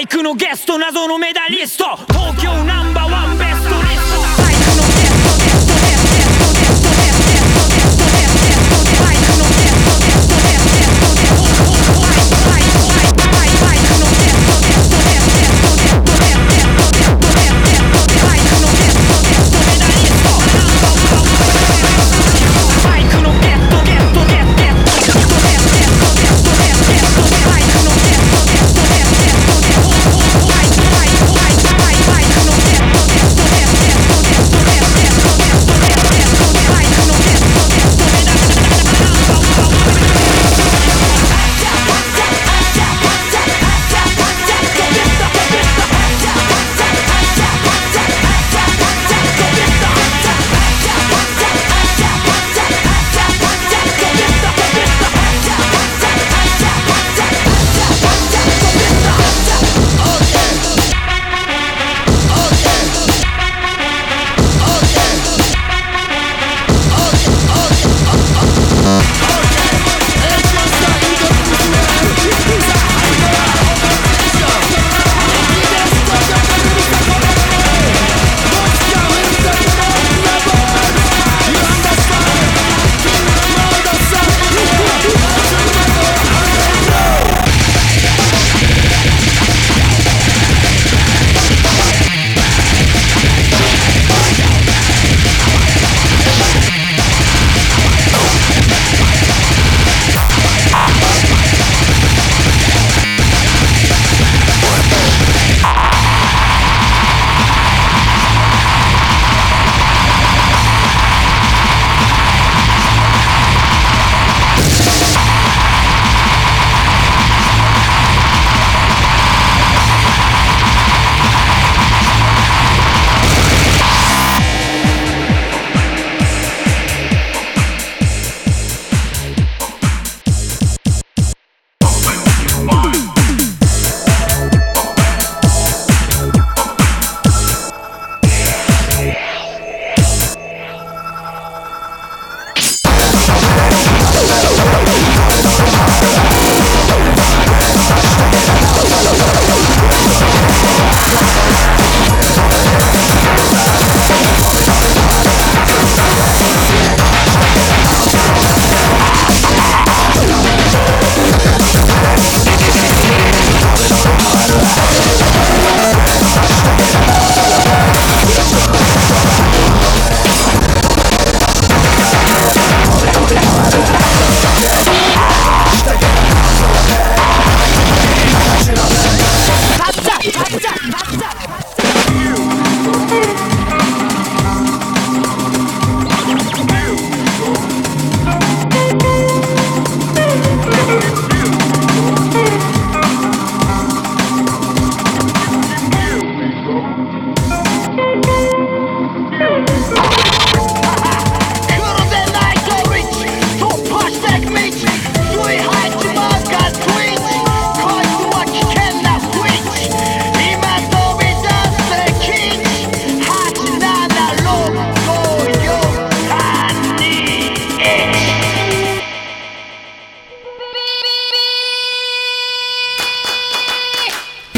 イクのゲスト謎のメダリスト。東京ナンバーワンベ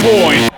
point.